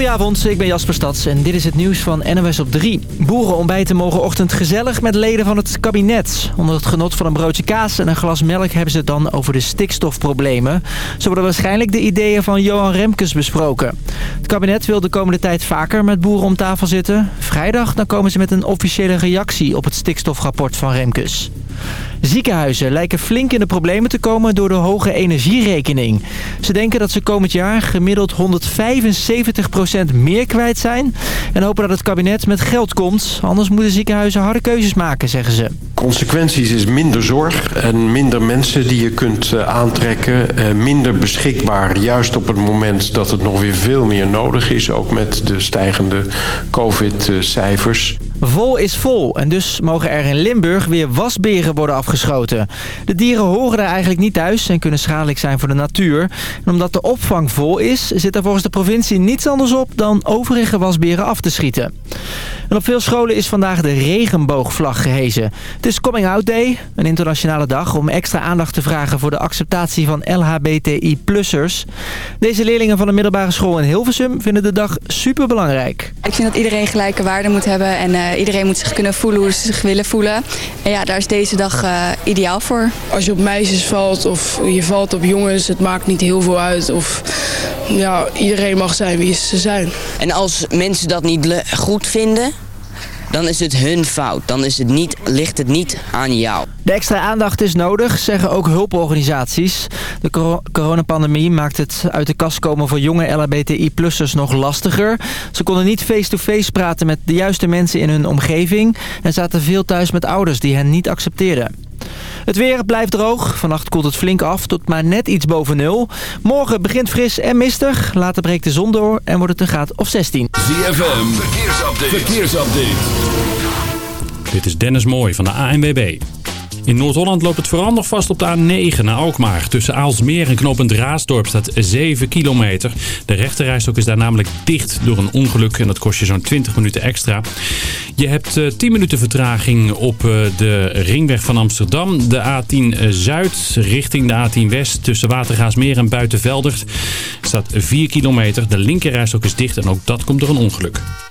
Goedenavond, ik ben Jasper Stads en dit is het nieuws van NOS op 3. Boeren ontbijten morgenochtend gezellig met leden van het kabinet. Onder het genot van een broodje kaas en een glas melk hebben ze het dan over de stikstofproblemen. Zo worden waarschijnlijk de ideeën van Johan Remkes besproken. Het kabinet wil de komende tijd vaker met boeren om tafel zitten. Vrijdag dan komen ze met een officiële reactie op het stikstofrapport van Remkes. Ziekenhuizen lijken flink in de problemen te komen door de hoge energierekening. Ze denken dat ze komend jaar gemiddeld 175% meer kwijt zijn... en hopen dat het kabinet met geld komt. Anders moeten ziekenhuizen harde keuzes maken, zeggen ze. Consequenties is minder zorg en minder mensen die je kunt eh, aantrekken. Eh, minder beschikbaar, juist op het moment dat het nog weer veel meer nodig is. Ook met de stijgende covid-cijfers. Vol is vol en dus mogen er in Limburg weer wasberen worden afgeschoten. De dieren horen er eigenlijk niet thuis en kunnen schadelijk zijn voor de natuur. En omdat de opvang vol is, zit er volgens de provincie niets anders op dan overige wasberen af te schieten. En op veel scholen is vandaag de regenboogvlag gehezen. Het is Coming Out Day, een internationale dag om extra aandacht te vragen voor de acceptatie van LHBTI-plussers. Deze leerlingen van de middelbare school in Hilversum vinden de dag superbelangrijk. Ik vind dat iedereen gelijke waarde moet hebben en uh, iedereen moet zich kunnen voelen hoe ze zich willen voelen. En ja, daar is deze dag uh, ideaal voor. Als je op meisjes valt of je valt op jongens, het maakt niet heel veel uit. Of ja, iedereen mag zijn wie ze zijn. En als mensen dat niet goed vinden, dan is het hun fout. Dan is het niet, ligt het niet aan jou. De extra aandacht is nodig, zeggen ook hulporganisaties. De cor coronapandemie maakt het uit de kast komen voor jonge LHBTI-plussers nog lastiger. Ze konden niet face-to-face -face praten met de juiste mensen in hun omgeving... en zaten veel thuis met ouders die hen niet accepteerden. Het weer blijft droog. Vannacht koelt het flink af tot maar net iets boven nul. Morgen begint fris en mistig. Later breekt de zon door en wordt het een graad of 16. ZFM, verkeersupdate. verkeersupdate. Dit is Dennis Mooij van de ANWB. In Noord-Holland loopt het vooral nog vast op de A9 naar Alkmaar. Tussen Aalsmeer en knooppunt Raasdorp staat 7 kilometer. De rechterrijstok is daar namelijk dicht door een ongeluk en dat kost je zo'n 20 minuten extra. Je hebt 10 eh, minuten vertraging op eh, de ringweg van Amsterdam. De A10 Zuid richting de A10 West tussen Watergaasmeer en Buitenveldert staat 4 kilometer. De linkerrijstok is dicht en ook dat komt door een ongeluk.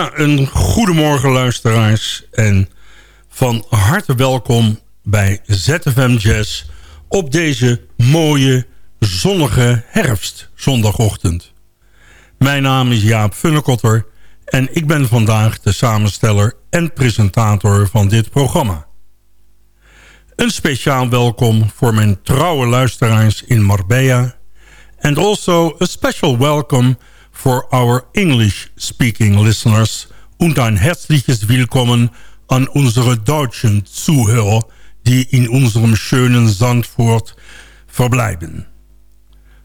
Een goedemorgen luisteraars en van harte welkom bij ZFM Jazz op deze mooie zonnige herfstzondagochtend. Mijn naam is Jaap Funnekotter en ik ben vandaag de samensteller en presentator van dit programma. Een speciaal welkom voor mijn trouwe luisteraars in Marbella and also a special welcome for our English-speaking listeners und ein herzliches Willkommen an unsere deutschen Zuhörer, die in unserem schönen Zandvoort verblijven.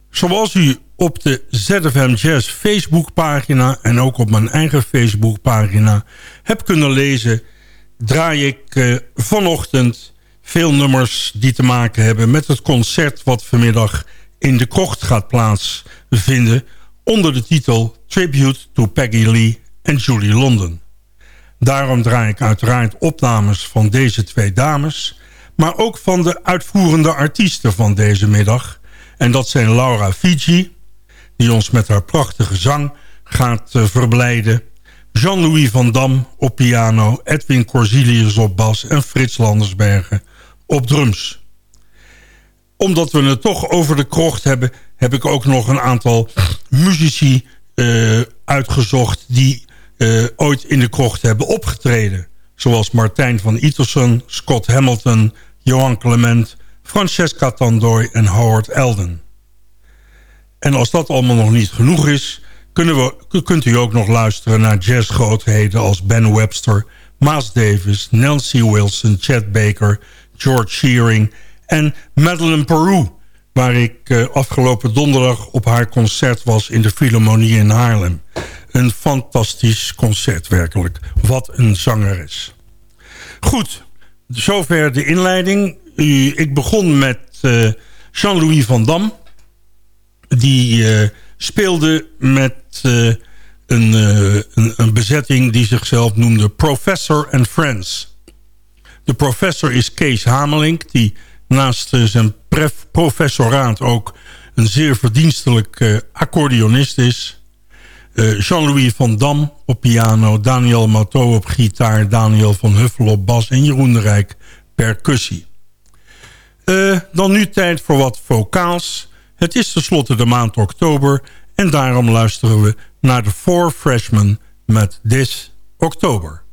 Zoals u op de ZFM Jazz Facebookpagina en ook op mijn eigen Facebookpagina hebt kunnen lezen... draai ik uh, vanochtend veel nummers die te maken hebben met het concert... wat vanmiddag in de krocht gaat plaatsvinden onder de titel Tribute to Peggy Lee en Julie London. Daarom draai ik uiteraard opnames van deze twee dames... maar ook van de uitvoerende artiesten van deze middag. En dat zijn Laura Fiji, die ons met haar prachtige zang gaat uh, verblijden... Jean-Louis van Dam op piano, Edwin Corsilius op bas... en Frits Landersbergen op drums omdat we het toch over de krocht hebben... heb ik ook nog een aantal muzici uh, uitgezocht... die uh, ooit in de krocht hebben opgetreden. Zoals Martijn van Iterson, Scott Hamilton, Johan Clement... Francesca Tandoy en Howard Elden. En als dat allemaal nog niet genoeg is... We, kunt u ook nog luisteren naar jazzgrootheden als Ben Webster... Maas Davis, Nancy Wilson, Chet Baker, George Shearing en Madeleine Peru... waar ik uh, afgelopen donderdag op haar concert was in de Philharmonie in Haarlem. Een fantastisch concert werkelijk. Wat een zangeres. Goed, zover de inleiding. Ik begon met uh, Jean-Louis van Dam. Die uh, speelde met een, een, een bezetting die zichzelf noemde Professor and Friends. De professor is Kees Hamelink... die naast uh, zijn professoraat ook een zeer verdienstelijk uh, accordeonist is. Uh, Jean-Louis van Dam op piano, Daniel Mato op gitaar... Daniel van Huffel op bas en Jeroen de Rijk percussie. dan nu tijd voor wat vocaals. Het is tenslotte de maand oktober... en daarom luisteren we naar de Four Freshmen met This Oktober.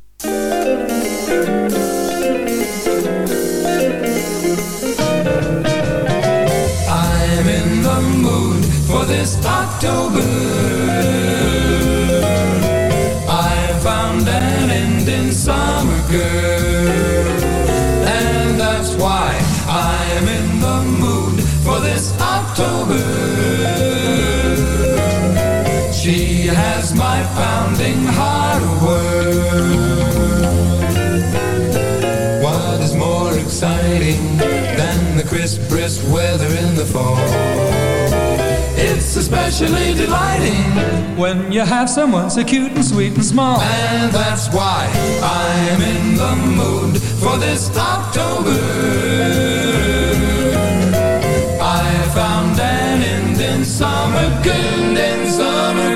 This October. I found an Indian summer girl, and that's why I am in the mood for this October. She has my pounding heart world. What is more exciting than the crisp, brisk weather in the fall? It's especially delighting when you have someone so cute and sweet and small. And that's why I'm in the mood for this October. I found an Indian summer, good Indian summer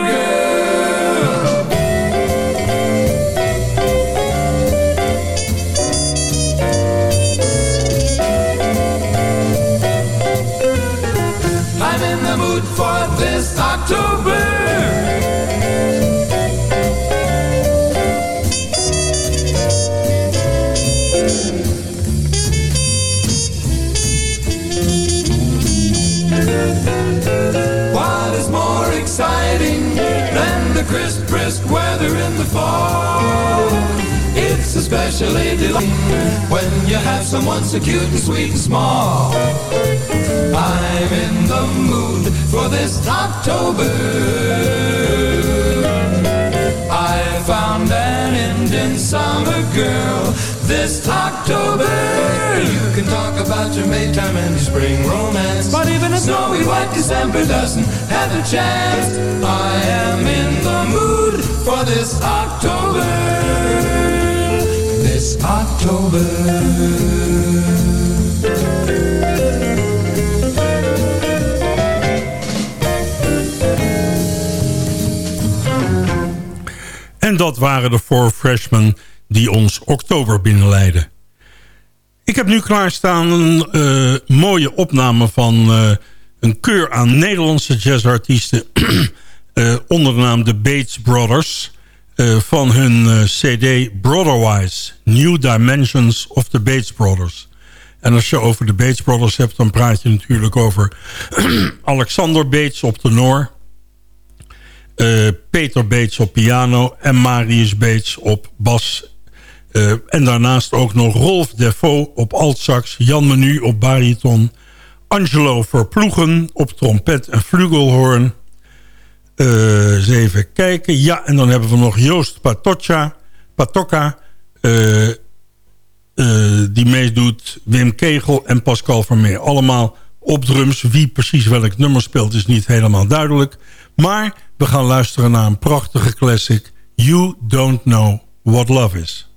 crisp, brisk weather in the fall. It's especially delightful when you have someone so cute and sweet and small. I'm in the mood for this October. I found an Indian summer girl this October. You can talk about your Maytime and your spring romance, but even a snowy white December doesn't have a chance. I am in the mood for this October. This October. Dat waren de Four Freshmen die ons oktober binnenleiden. Ik heb nu klaarstaan een uh, mooie opname van uh, een keur aan Nederlandse jazzartiesten... uh, onder de naam de Bates Brothers... van hun cd Brotherwise, New Dimensions of the Bates Brothers. En als je over de Bates Brothers hebt... dan praat je natuurlijk over Alexander Bates op de Noor... Uh, Peter Bates op piano en Marius Bates op bas. Uh, en daarnaast ook nog Rolf Defoe op altsax, Jan Menu op bariton... Angelo Verploegen op trompet en flugelhoorn. Uh, eens even kijken. Ja, en dan hebben we nog Joost Patocca, Patocca... die meedoet, Wim Kegel en Pascal Vermeer. Allemaal op drums. Wie precies welk nummer speelt is niet helemaal duidelijk... Maar we gaan luisteren naar een prachtige classic. You Don't Know What Love Is.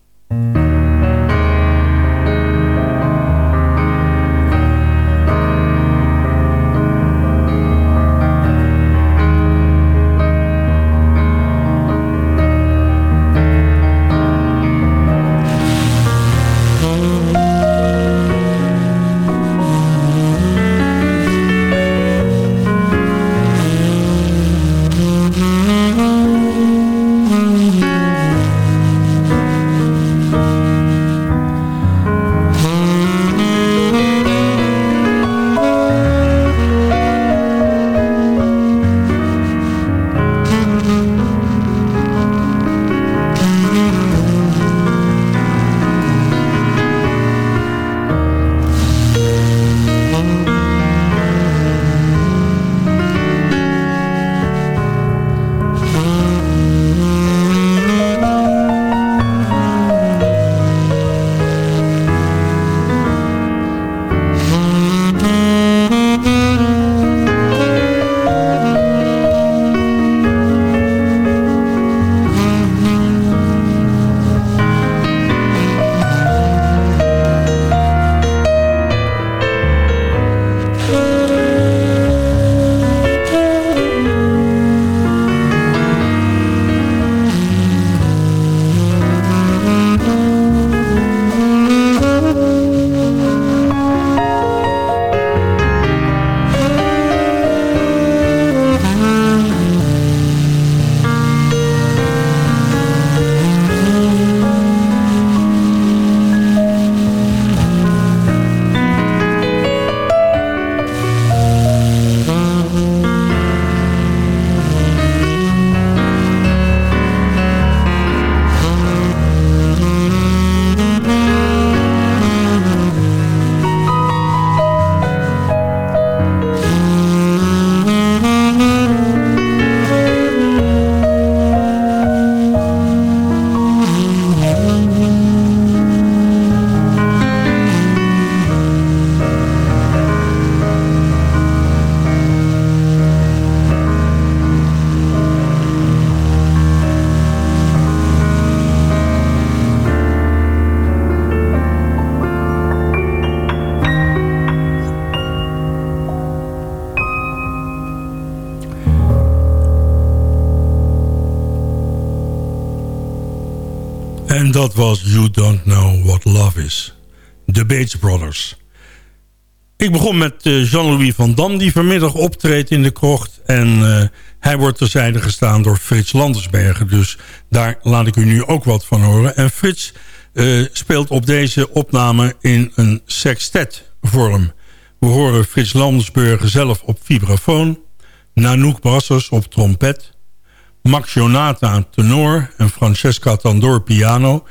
Bates Brothers. Ik begon met uh, Jean-Louis van Dam... die vanmiddag optreedt in de krocht. En uh, hij wordt terzijde gestaan door Frits Landersbergen. Dus daar laat ik u nu ook wat van horen. En Frits uh, speelt op deze opname in een sextet-vorm. We horen Frits Landersbergen zelf op vibrafoon... Nanook Brassers op trompet... Max Jonata tenor en Francesca Tandor piano.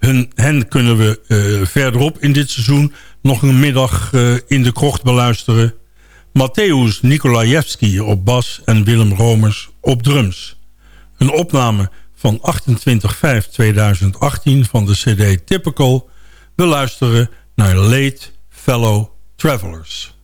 Hun, hen kunnen we uh, verderop in dit seizoen nog een middag uh, in de krocht beluisteren. Mateusz Nikolajewski op bas en Willem Romers op drums. Een opname van 28-5-2018 van de cd Typical. We luisteren naar Late Fellow Travelers.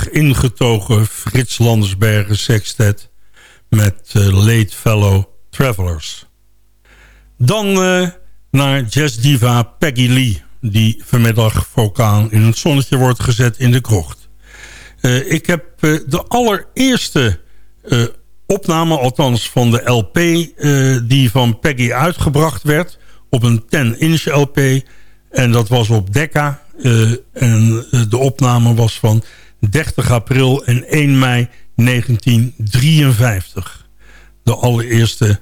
Ingetogen Frits Landersbergen sextet met uh, Late Fellow Travelers. Dan uh, naar jazzdiva Peggy Lee, die vanmiddag vocaal in het zonnetje wordt gezet in de krocht. Uh, ik heb de allereerste opname, althans van de LP, die van Peggy uitgebracht werd, op een 10-inch LP. En dat was op Decca. en de opname was van 30 april en 1 mei 1953. De allereerste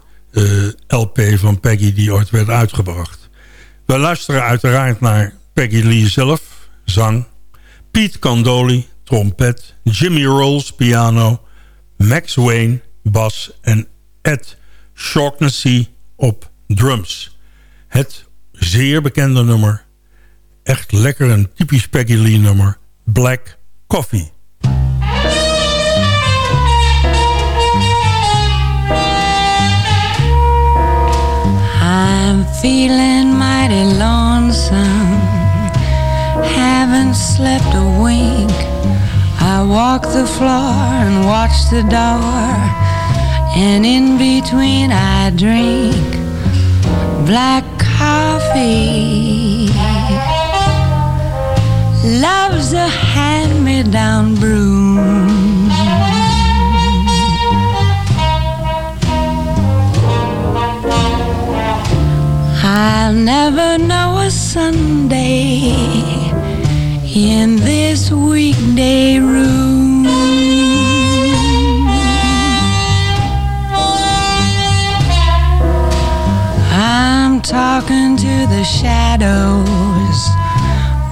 LP van Peggy die ooit werd uitgebracht. We luisteren uiteraard naar Peggy Lee zelf, zang. Pete Candoli, trompet. Jimmy Rolls, piano. Max Wayne, bas. En Ed Shaughnessy op drums. Het zeer bekende nummer. Echt lekker een typisch Peggy Lee nummer. Black Coffee. I'm feeling mighty lonesome. Haven't slept a wink. I walk the floor and watch the door. And in between, I drink black coffee. Love's a hand me down broom. I'll never know a Sunday in this weekday room. I'm talking to the shadows,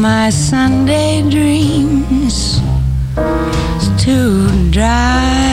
My Sunday dreams too dry.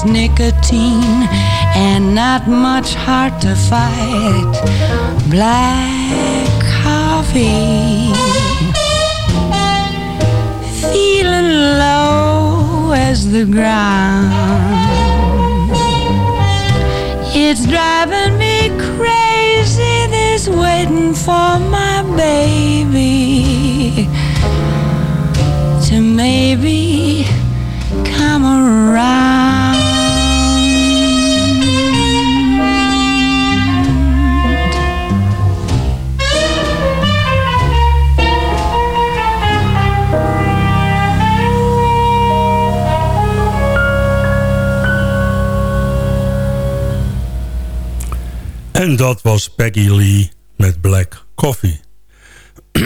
It's nicotine and not much heart to fight. Black coffee, feeling low as the ground. It's driving me crazy, this waiting for my baby to maybe dat was Peggy Lee met Black Coffee.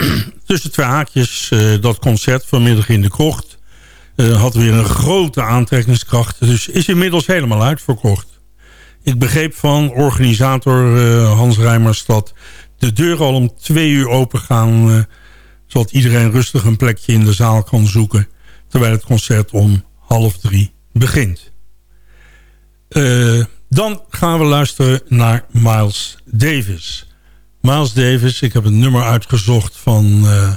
Tussen twee haakjes, uh, dat concert vanmiddag in de krocht... Uh, had weer een grote aantrekkingskracht. Dus is inmiddels helemaal uitverkocht. Ik begreep van organisator uh, Hans Rijmers... dat de deuren al om twee uur open gaan... zodat iedereen rustig een plekje in de zaal kan zoeken... terwijl het concert om half drie begint. Dan gaan we luisteren naar Miles Davis. Miles Davis, ik heb een nummer uitgezocht van uh,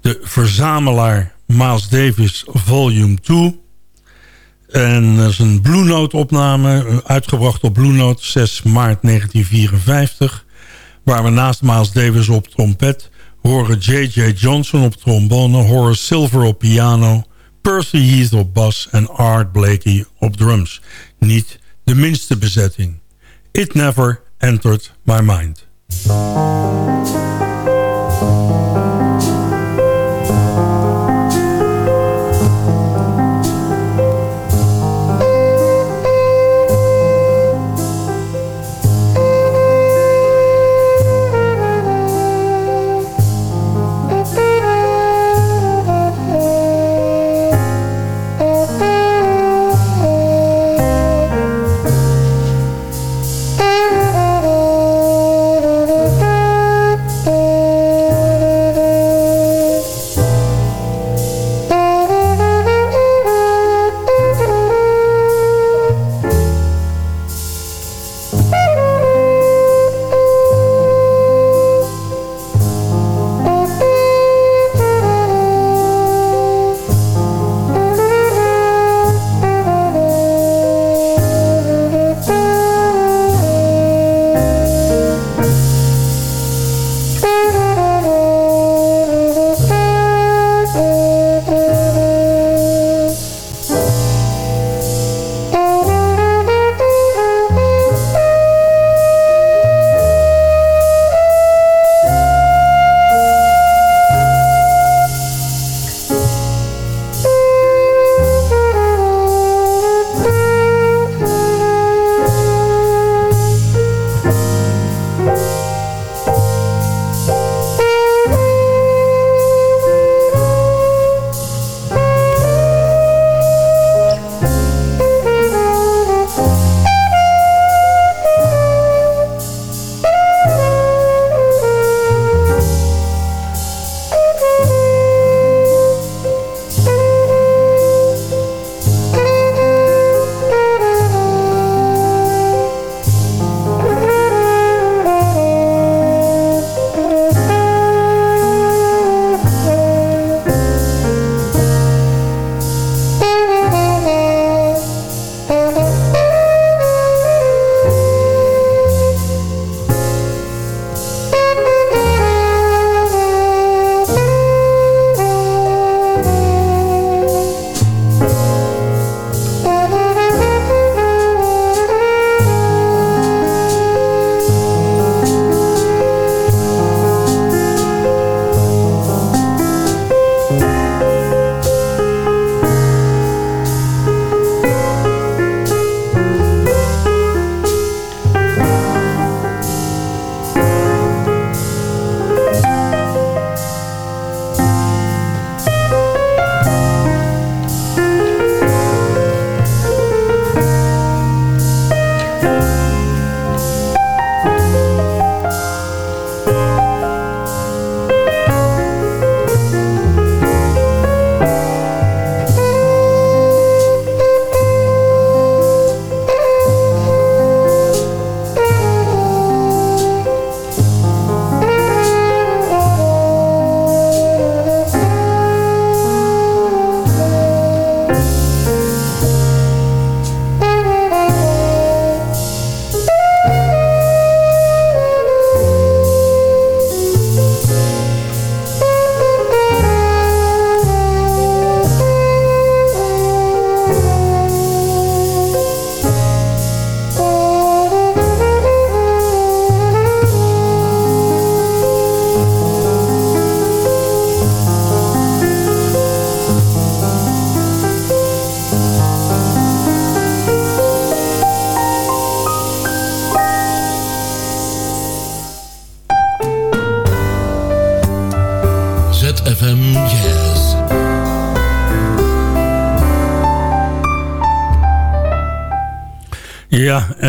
de verzamelaar Miles Davis Volume 2. En dat is een Blue Note opname, uitgebracht op Blue Note 6 maart 1954. Waar we naast Miles Davis op trompet horen J.J. Johnson op trombone, Horace Silver op piano... Percy Heath op bas en Art Blakey op drums. Niet de minste bezetting. It never entered my mind.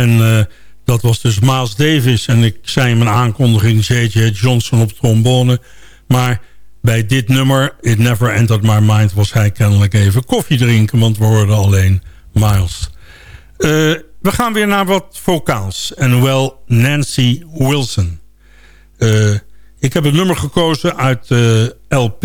En uh, dat was dus Miles Davis. En ik zei mijn aankondiging J.J. Johnson op trombone. Maar bij dit nummer, It Never Entered My Mind... was hij kennelijk even koffie drinken, want we hoorden alleen Miles. Uh, we gaan weer naar wat vocaals. En wel Nancy Wilson. Uh, ik heb het nummer gekozen uit de LP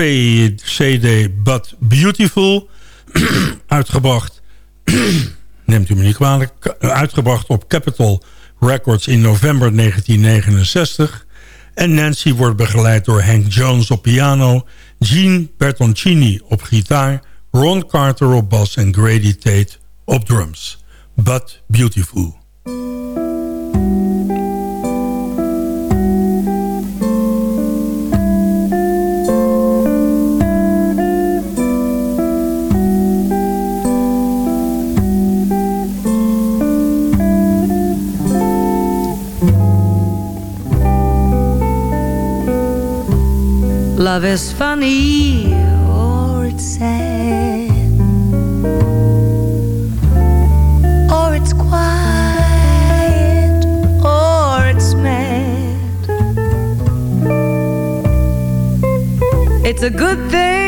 CD But Beautiful. uitgebracht, neemt u me niet kwalijk, uitgebracht op Capitol Records in november 1969. En Nancy wordt begeleid door Hank Jones op piano... Gene Bertoncini op gitaar... Ron Carter op bas en Grady Tate op drums. But Beautiful. Love is funny or it's sad. Or it's quiet or it's mad. It's a good thing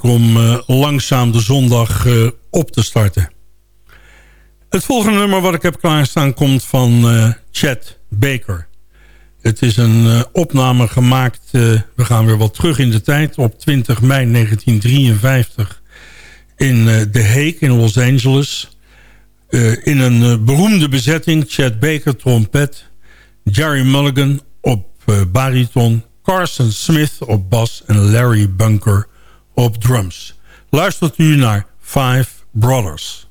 om eh, langzaam de zondag eh, op te starten. Het volgende nummer wat ik heb klaarstaan komt van uh, Chad Baker. Het is een opname gemaakt, we gaan weer wat terug in de tijd... op 20 mei 1953 in The Hague in Los Angeles... in een beroemde bezetting, Chad Baker trompet... Jerry Mulligan op bariton... Carson Smith op bas en Larry Bunker op drums. Luistert u naar Five Brothers.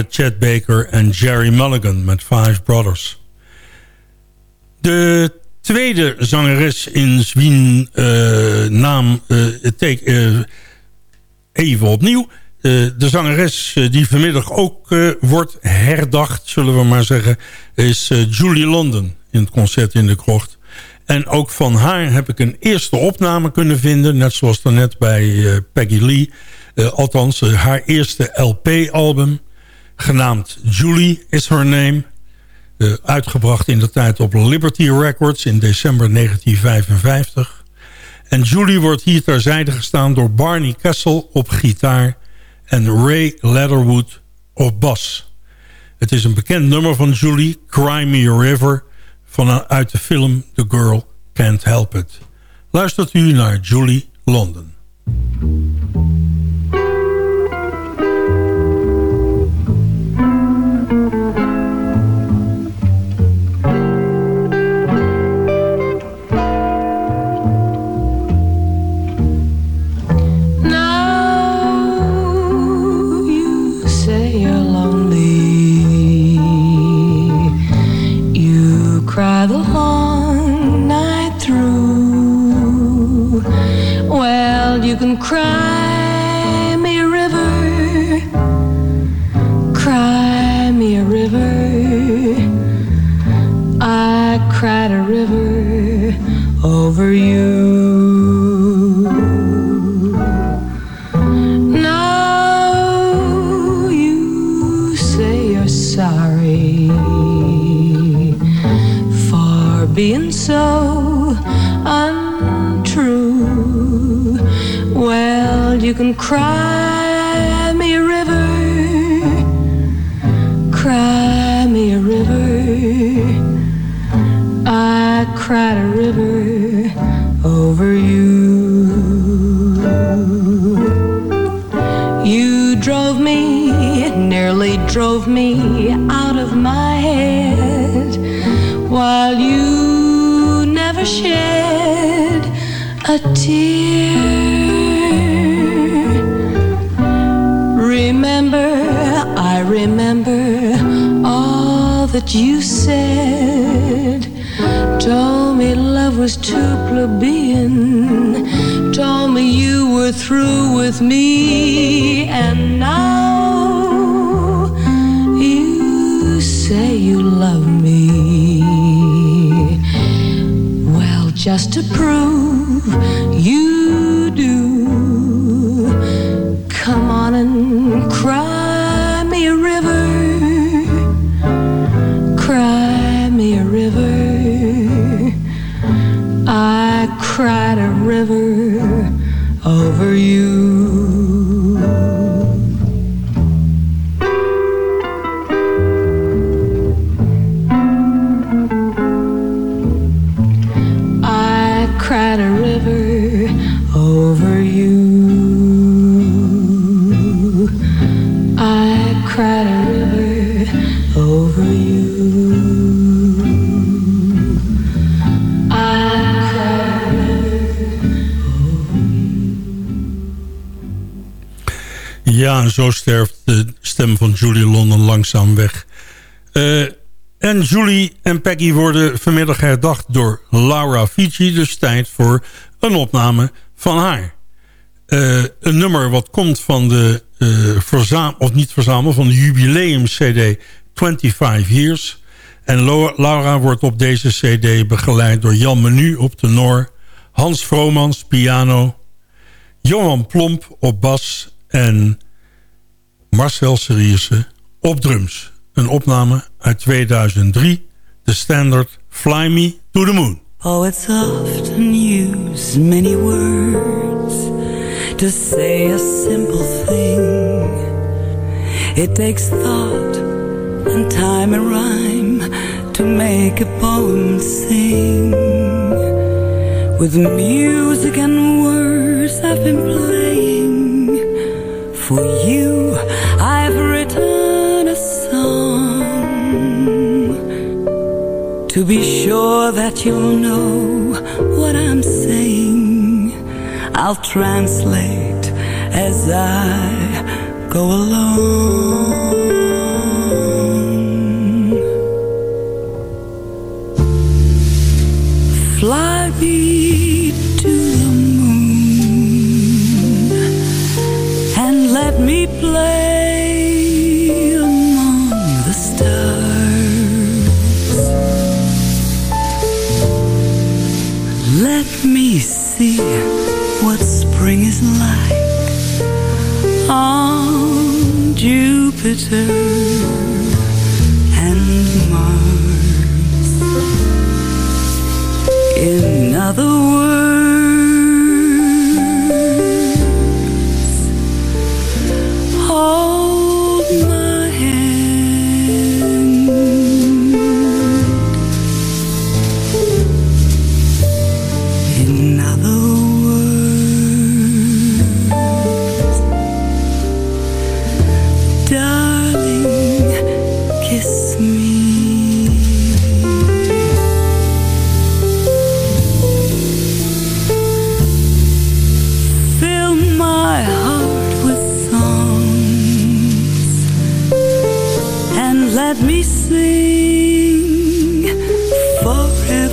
Waren Chad Baker en Jerry Mulligan met Five Brothers. De tweede zangeres in Zwien uh, naam... Take, uh, even opnieuw. de zangeres die vanmiddag ook wordt herdacht, zullen we maar zeggen... is Julie London in het concert in de krocht. En ook van haar heb ik een eerste opname kunnen vinden... net zoals daarnet bij Peggy Lee... Althans, haar eerste LP-album, genaamd Julie is her name. Uh, uitgebracht in de tijd op Liberty Records in december 1955. En Julie wordt hier terzijde gestaan door Barney Kessel op gitaar... en Ray Leatherwood op bas. Het is een bekend nummer van Julie, Cry Me River... vanuit de film The Girl Can't Help It. Luistert u naar Julie London. Cry cry me a river, cry me a river. I cried a river over you. You drove me, nearly drove me out of my head, while you never shed a tear. That you said. Told me love was too plebeian. Told me you were through with me. And now you say you love me. Well, just to prove you do, come on and cry cried a river over you. Zo sterft de stem van Julie London langzaam weg. Eh, en Julie en Peggy worden vanmiddag herdacht door Laura Fiji. Dus tijd voor een opname van haar. Eh, een nummer wat komt van de uh, verzamel, of niet verzamel, van de jubileum CD 25 Years. En Laura wordt op deze CD begeleid door Jan Menu op tenor, Hans Vromans piano, Johan Plomp op bas en Marcel Seriese op drums. Een opname uit 2003, de standard Fly Me to the Moon. Poets often use many words to say a simple thing. It takes thought and time and rhyme to make a poem sing. With music and words I've been playing for you, I've written a song to be sure that you'll know what I'm saying. I'll translate as I go along. Fly me Jupiter forever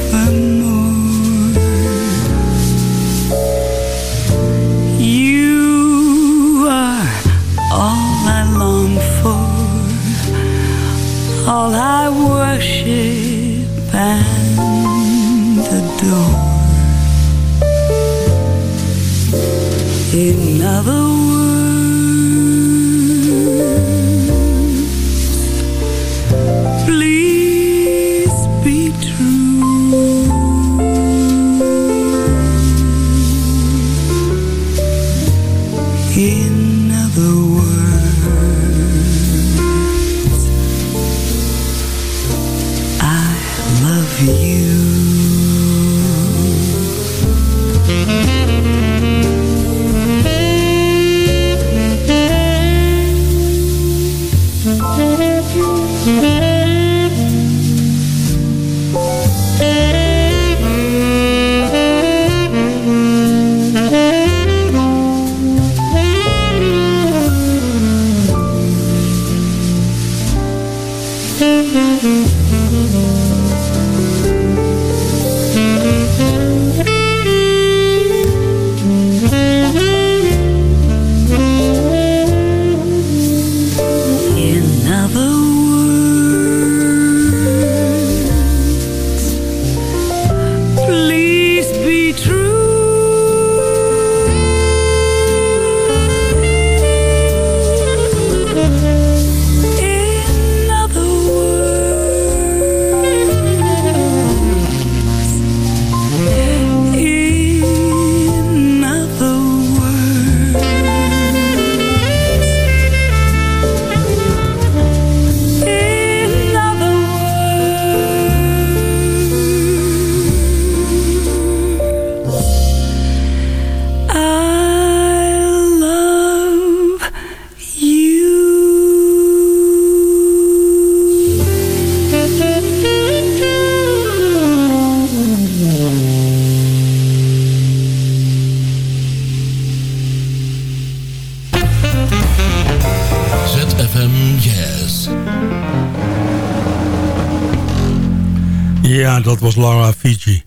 dat was Laura Fiji.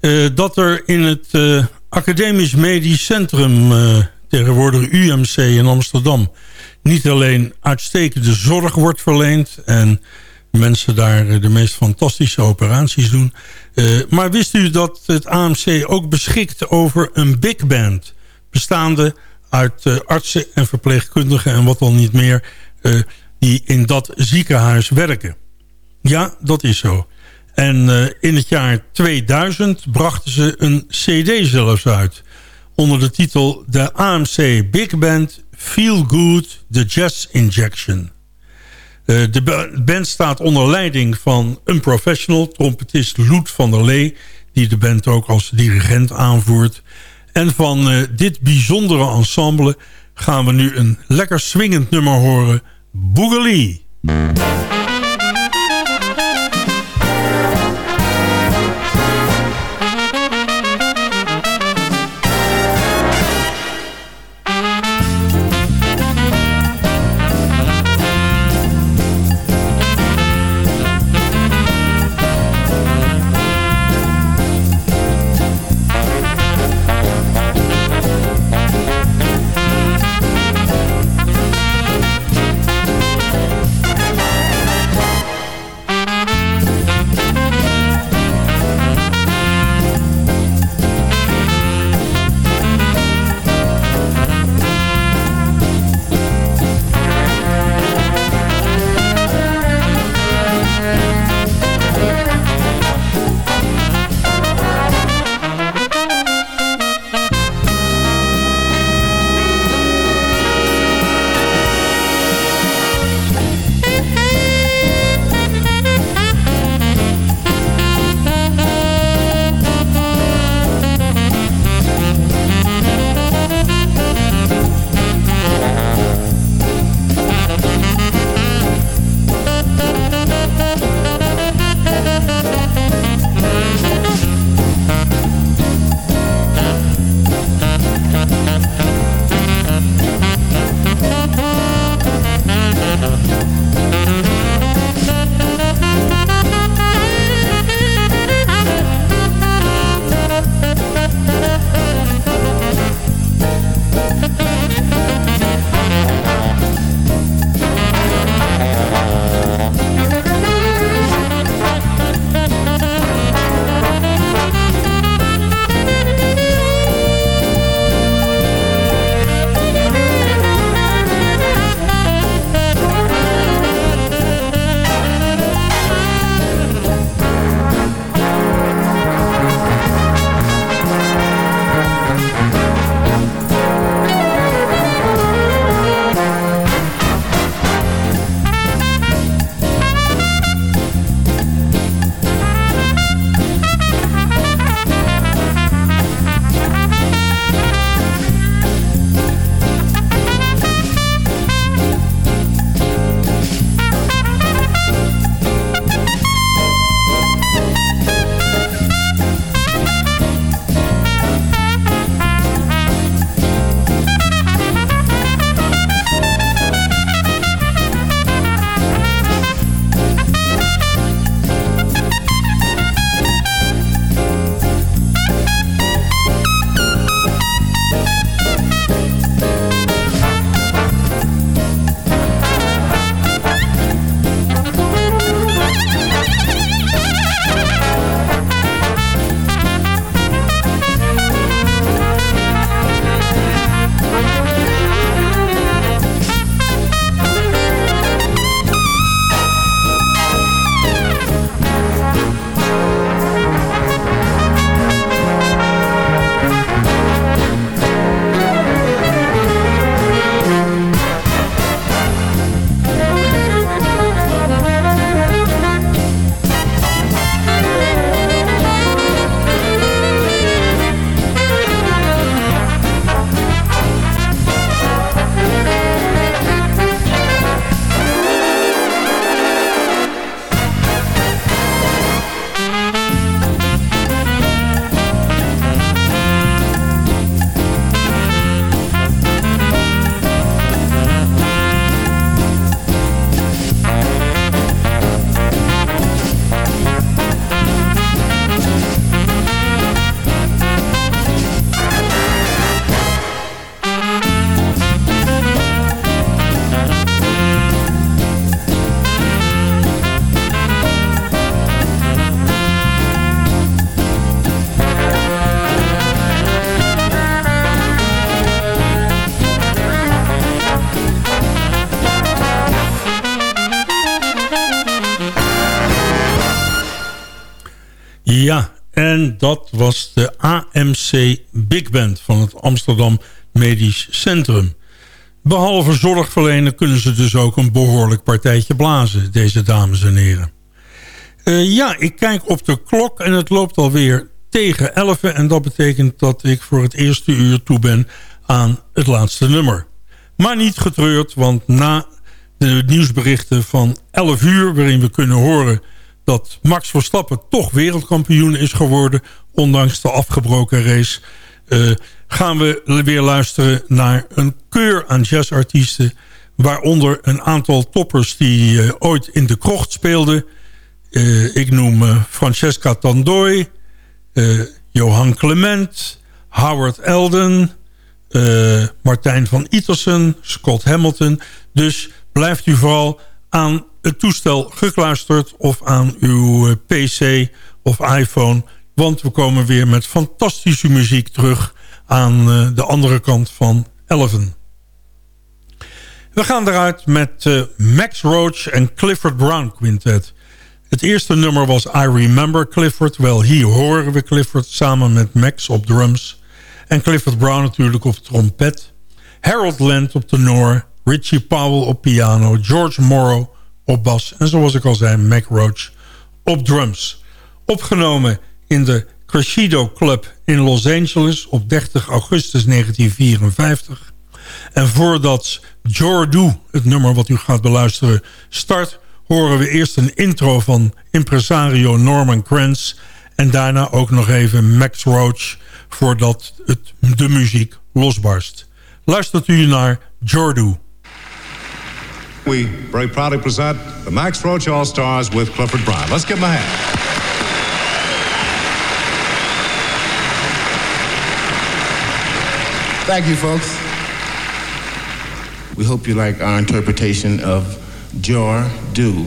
Uh, dat er in het uh, Academisch Medisch Centrum, uh, tegenwoordig UMC in Amsterdam... niet alleen uitstekende zorg wordt verleend... en mensen daar de meest fantastische operaties doen... maar wist u dat het AMC ook beschikt over een big band... bestaande uit artsen en verpleegkundigen en wat dan niet meer... die in dat ziekenhuis werken? Ja, dat is zo. En uh, in het jaar 2000 brachten ze een cd zelfs uit. Onder de titel de AMC Big Band Feel Good The Jazz Injection. Uh, de band staat onder leiding van een professional, trompetist Loet van der Lee... die de band ook als dirigent aanvoert. En van uh, dit bijzondere ensemble gaan we nu een lekker swingend nummer horen... Boogaloo. En dat was de AMC Big Band van het Amsterdam Medisch Centrum. Behalve zorg verlenen kunnen ze dus ook een behoorlijk partijtje blazen, deze dames en heren. Uh, ja, ik kijk op de klok en het loopt alweer tegen 11 en dat betekent dat ik voor het eerste uur toe ben aan het laatste nummer. Maar niet getreurd, want na de nieuwsberichten van 11 uur... waarin we kunnen horen dat Max Verstappen toch wereldkampioen is geworden... ondanks de afgebroken race... Uh, gaan we weer luisteren naar een keur aan jazzartiesten... waaronder een aantal toppers die uh, ooit in de krocht speelden. Uh, ik noem Francesca Tandooi, Johan Clement, Howard Elden... Martijn van Itersen, Scott Hamilton. Dus blijft u vooral aan het toestel gekluisterd... of aan uw pc of iPhone... want we komen weer met fantastische muziek terug aan uh, de andere kant van Eleven. We gaan eruit met uh, Max Roach en Clifford Brown Quintet. Het eerste nummer was I Remember Clifford. Wel, hier horen we Clifford samen met Max op drums. En Clifford Brown natuurlijk op trompet. Harold Land op tenor. Richie Powell op piano. George Morrow op bas. En zoals ik al zei, Mac Roach op drums. Opgenomen in de Crescido Club in Los Angeles op 30 augustus 1954. En voordat Jordu, het nummer wat u gaat beluisteren, start... horen we eerst een intro van impresario Norman Kranz... en daarna ook nog even Max Roach voordat het, de muziek losbarst. Luistert u naar Jordu. We very proudly present the Max Roach All-Stars with Clifford Brown. Let's give them a hand. Thank you, folks. We hope you like our interpretation of Jor Do.